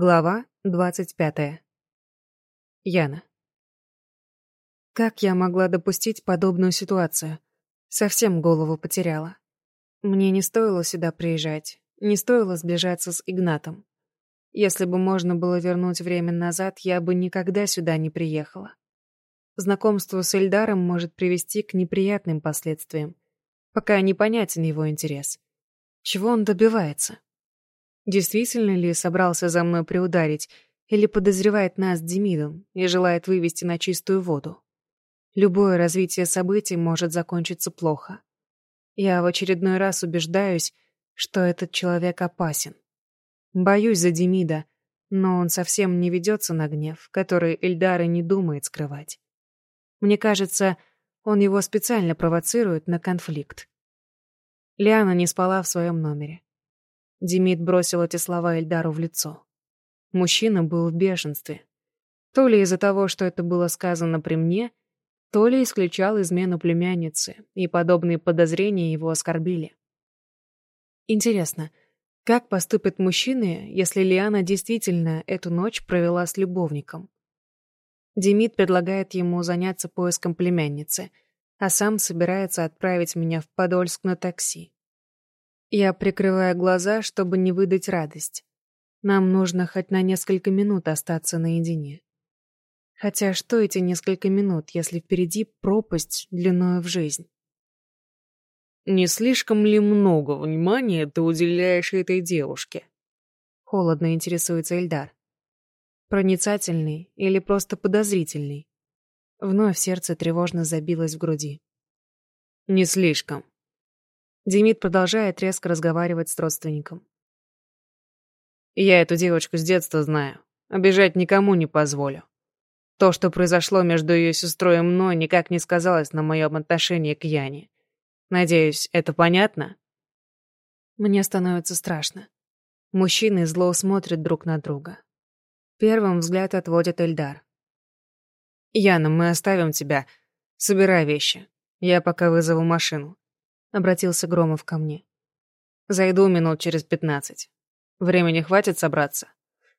Глава двадцать пятая. Яна. Как я могла допустить подобную ситуацию? Совсем голову потеряла. Мне не стоило сюда приезжать, не стоило сближаться с Игнатом. Если бы можно было вернуть время назад, я бы никогда сюда не приехала. Знакомство с Эльдаром может привести к неприятным последствиям, пока непонятен его интерес. Чего он добивается? Действительно ли собрался за мной приударить, или подозревает нас Демидом и желает вывести на чистую воду? Любое развитие событий может закончиться плохо. Я в очередной раз убеждаюсь, что этот человек опасен. Боюсь за Демида, но он совсем не ведется на гнев, который Эльдара не думает скрывать. Мне кажется, он его специально провоцирует на конфликт. Лиана не спала в своем номере. Демид бросил эти слова Эльдару в лицо. Мужчина был в бешенстве. То ли из-за того, что это было сказано при мне, то ли исключал измену племянницы, и подобные подозрения его оскорбили. Интересно, как поступят мужчины, если Лиана действительно эту ночь провела с любовником? Демид предлагает ему заняться поиском племянницы, а сам собирается отправить меня в Подольск на такси. Я прикрываю глаза, чтобы не выдать радость. Нам нужно хоть на несколько минут остаться наедине. Хотя что эти несколько минут, если впереди пропасть длиною в жизнь? «Не слишком ли много внимания ты уделяешь этой девушке?» Холодно интересуется Эльдар. Проницательный или просто подозрительный? Вновь сердце тревожно забилось в груди. «Не слишком», Демид продолжает резко разговаривать с родственником. «Я эту девочку с детства знаю. Обижать никому не позволю. То, что произошло между ее сестрой и мной, никак не сказалось на моем отношении к Яне. Надеюсь, это понятно?» Мне становится страшно. Мужчины зло смотрят друг на друга. Первым взгляд отводит Эльдар. «Яна, мы оставим тебя. Собирай вещи. Я пока вызову машину. — обратился Громов ко мне. «Зайду минут через пятнадцать. Времени хватит собраться?»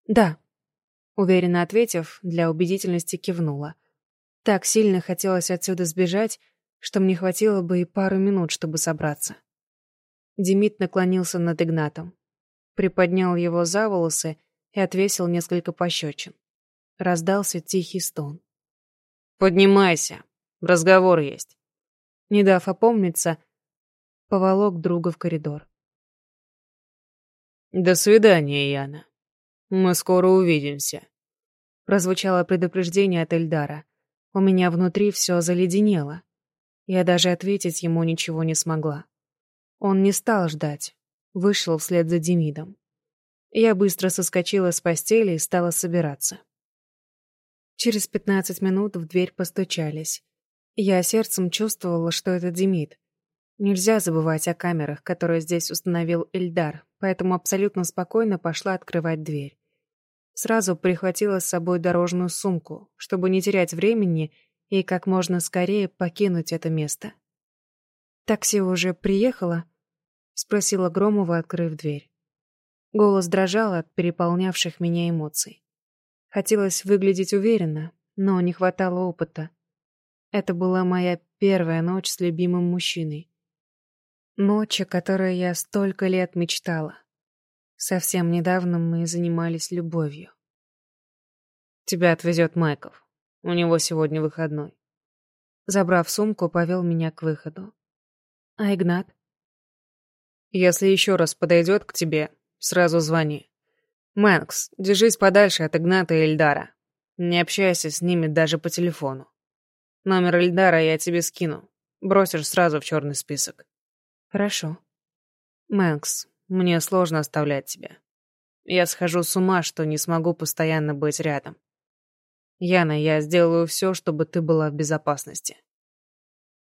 «Да», — уверенно ответив, для убедительности кивнула. Так сильно хотелось отсюда сбежать, что мне хватило бы и пару минут, чтобы собраться. Демид наклонился над Игнатом, приподнял его за волосы и отвесил несколько пощечин. Раздался тихий стон. «Поднимайся, разговор есть». Не дав опомниться, поволок друга в коридор. «До свидания, Яна. Мы скоро увидимся», — прозвучало предупреждение от Эльдара. У меня внутри все заледенело. Я даже ответить ему ничего не смогла. Он не стал ждать, вышел вслед за Демидом. Я быстро соскочила с постели и стала собираться. Через пятнадцать минут в дверь постучались. Я сердцем чувствовала, что это Демид. Нельзя забывать о камерах, которые здесь установил Эльдар, поэтому абсолютно спокойно пошла открывать дверь. Сразу прихватила с собой дорожную сумку, чтобы не терять времени и как можно скорее покинуть это место. «Такси уже приехало?» — спросила Громова, открыв дверь. Голос дрожал от переполнявших меня эмоций. Хотелось выглядеть уверенно, но не хватало опыта. Это была моя первая ночь с любимым мужчиной. Ночь, о которой я столько лет мечтала. Совсем недавно мы занимались любовью. Тебя отвезет Майков. У него сегодня выходной. Забрав сумку, повел меня к выходу. А Игнат? Если еще раз подойдет к тебе, сразу звони. Мэнкс, держись подальше от Игната и Эльдара. Не общайся с ними даже по телефону. Номер Эльдара я тебе скину. Бросишь сразу в черный список. Хорошо. Мэнкс, мне сложно оставлять тебя. Я схожу с ума, что не смогу постоянно быть рядом. Яна, я сделаю все, чтобы ты была в безопасности.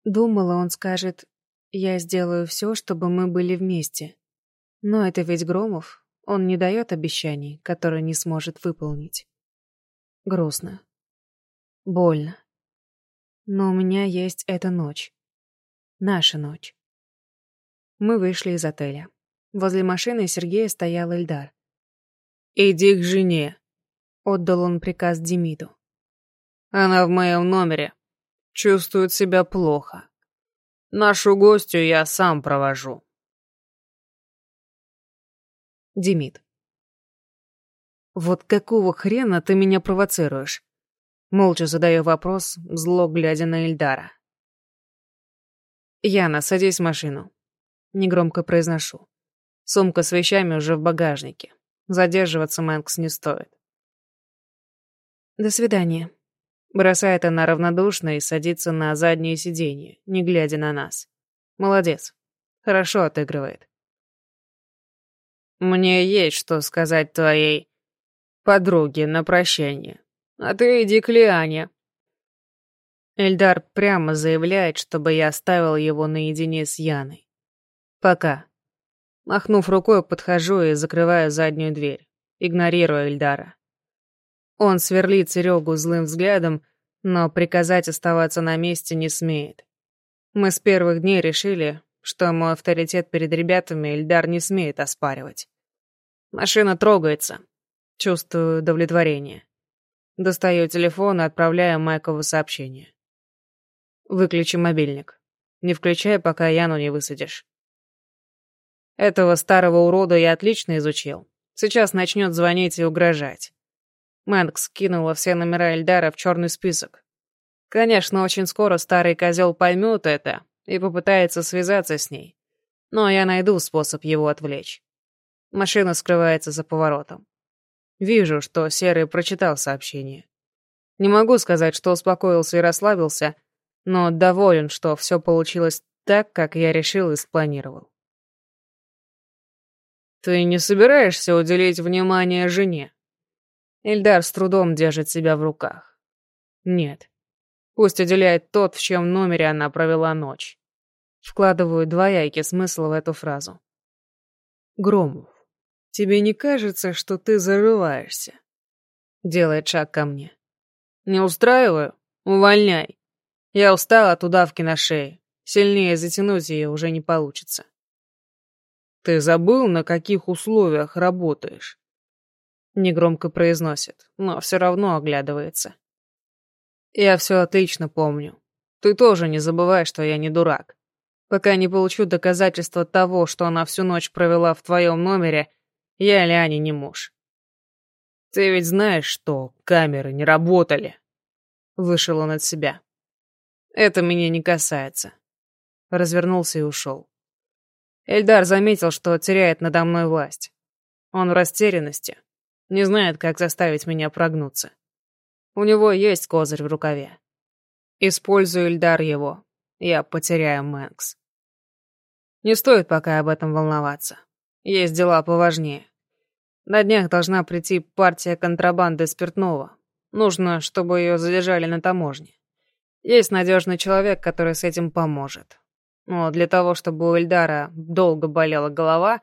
Думала, он скажет, я сделаю все, чтобы мы были вместе. Но это ведь Громов. Он не дает обещаний, которые не сможет выполнить. Грустно. Больно. Но у меня есть эта ночь. Наша ночь. Мы вышли из отеля. Возле машины Сергея стоял Эльдар. Иди к жене. Отдал он приказ Демиду. Она в моем номере. Чувствует себя плохо. Нашу гостью я сам провожу. Демид. Вот какого хрена ты меня провоцируешь? Молча задаю вопрос, зло глядя на Эльдара. «Яна, садись в машину». Негромко произношу. Сумка с вещами уже в багажнике. Задерживаться Мэнкс не стоит. «До свидания». Бросает она равнодушно и садится на заднее сиденье, не глядя на нас. Молодец. Хорошо отыгрывает. «Мне есть что сказать твоей подруге на прощание. А ты иди к Лиане». Эльдар прямо заявляет, чтобы я оставил его наедине с Яной. Пока. Махнув рукой, подхожу и закрываю заднюю дверь, игнорируя Эльдара. Он сверлит Серегу злым взглядом, но приказать оставаться на месте не смеет. Мы с первых дней решили, что мой авторитет перед ребятами Эльдар не смеет оспаривать. Машина трогается. Чувствую удовлетворение. Достаю телефон и отправляю Майкову сообщение. Выключи мобильник. Не включай, пока Яну не высадишь. Этого старого урода я отлично изучил. Сейчас начнет звонить и угрожать. Мэнкс кинула все номера Эльдара в черный список. Конечно, очень скоро старый козел поймет это и попытается связаться с ней. Но я найду способ его отвлечь. Машина скрывается за поворотом. Вижу, что Серый прочитал сообщение. Не могу сказать, что успокоился и расслабился, но доволен, что все получилось так, как я решил и спланировал. «Ты не собираешься уделить внимание жене?» Эльдар с трудом держит себя в руках. «Нет. Пусть уделяет тот, в чем номере она провела ночь». Вкладываю двоякий смысл в эту фразу. «Громов, тебе не кажется, что ты зарываешься?» Делает шаг ко мне. «Не устраиваю? Увольняй. Я устал от удавки на шее. Сильнее затянуть ее уже не получится». «Ты забыл, на каких условиях работаешь?» Негромко произносит, но все равно оглядывается. «Я все отлично помню. Ты тоже не забывай, что я не дурак. Пока не получу доказательства того, что она всю ночь провела в твоем номере, я Ляне не муж». «Ты ведь знаешь, что камеры не работали?» Вышел он от себя. «Это меня не касается». Развернулся и ушел. Эльдар заметил, что теряет надо мной власть. Он в растерянности, не знает, как заставить меня прогнуться. У него есть козырь в рукаве. Использую Эльдар его, я потеряю Мэнкс. Не стоит пока об этом волноваться. Есть дела поважнее. На днях должна прийти партия контрабанды спиртного. Нужно, чтобы ее задержали на таможне. Есть надежный человек, который с этим поможет. Но для того, чтобы у Эльдара долго болела голова,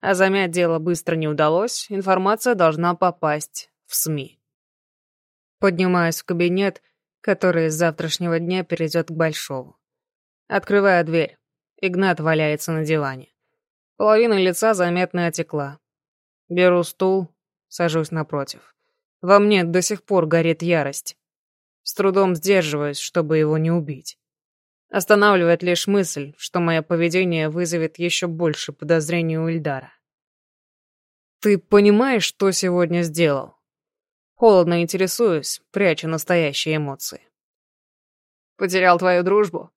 а замять дело быстро не удалось, информация должна попасть в СМИ. Поднимаюсь в кабинет, который с завтрашнего дня перейдет к Большому. Открываю дверь. Игнат валяется на диване. Половина лица заметно отекла. Беру стул, сажусь напротив. Во мне до сих пор горит ярость. С трудом сдерживаюсь, чтобы его не убить. Останавливает лишь мысль, что мое поведение вызовет еще больше подозрений у Ильдара. «Ты понимаешь, что сегодня сделал?» Холодно интересуюсь, пряча настоящие эмоции. «Потерял твою дружбу?»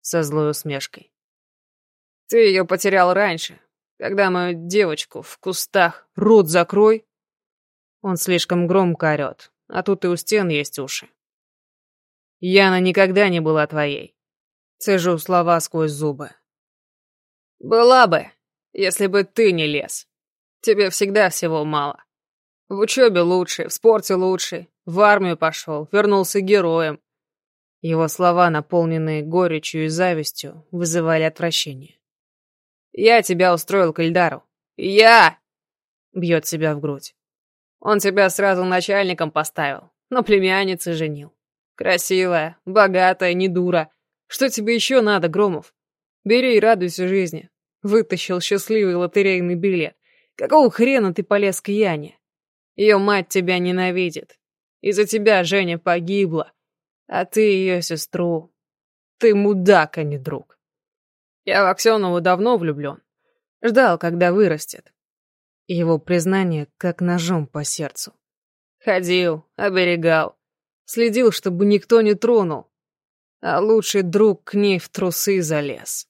Со злой усмешкой. «Ты ее потерял раньше, когда мою девочку в кустах рот закрой!» Он слишком громко орет, а тут и у стен есть уши. Яна никогда не была твоей. Цежу слова сквозь зубы. «Была бы, если бы ты не лез. Тебе всегда всего мало. В учебе лучше, в спорте лучше, в армию пошел, вернулся героем». Его слова, наполненные горечью и завистью, вызывали отвращение. «Я тебя устроил к Ильдару. Я!» Бьет себя в грудь. «Он тебя сразу начальником поставил, но племянницы женил. Красивая, богатая, не дура». Что тебе еще надо, Громов? Бери и радуйся жизни. Вытащил счастливый лотерейный билет. Какого хрена ты полез к Яне? Ее мать тебя ненавидит. Из-за тебя Женя погибла, а ты ее сестру. Ты мудак, а не друг. Я в Аксенову давно влюблен. Ждал, когда вырастет. Его признание как ножом по сердцу. Ходил, оберегал. Следил, чтобы никто не тронул. А лучший друг к ней в трусы залез.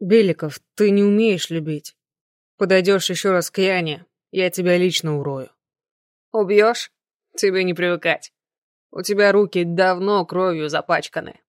Беликов, ты не умеешь любить. Подойдешь еще раз к Яне, я тебя лично урою. Убьешь? Тебе не привыкать. У тебя руки давно кровью запачканы.